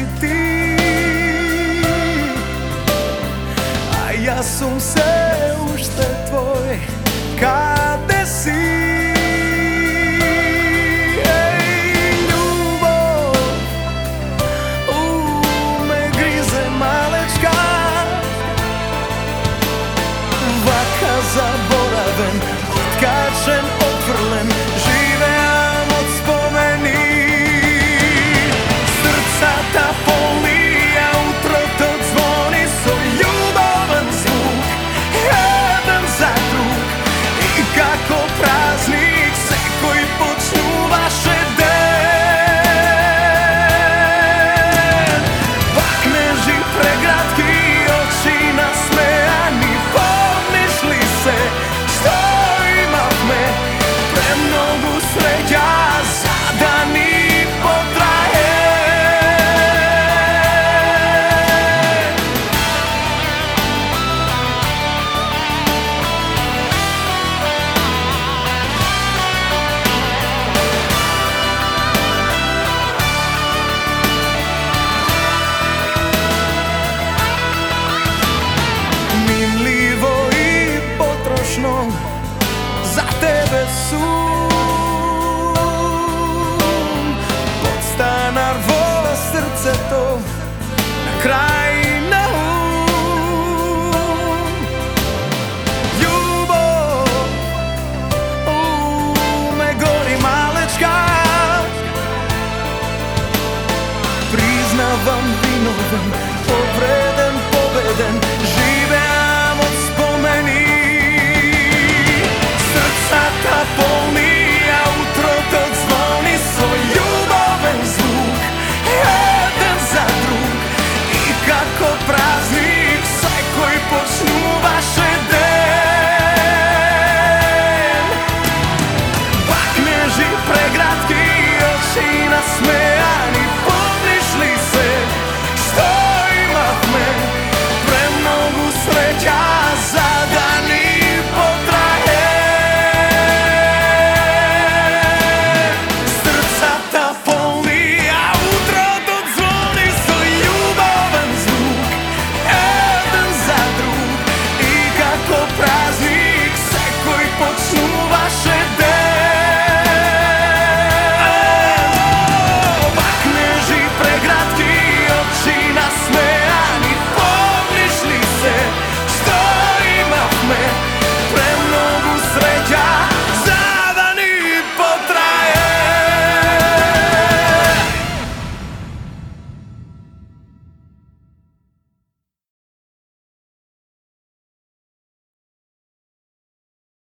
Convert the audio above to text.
si ti. A ja som se už ten tvoj Kade si. Ej, me grize malečka. Vaka za za tebe sum Pod vola srce to na kraj na um. Ljubav u me gori malečka. Priznavam vinovan, obre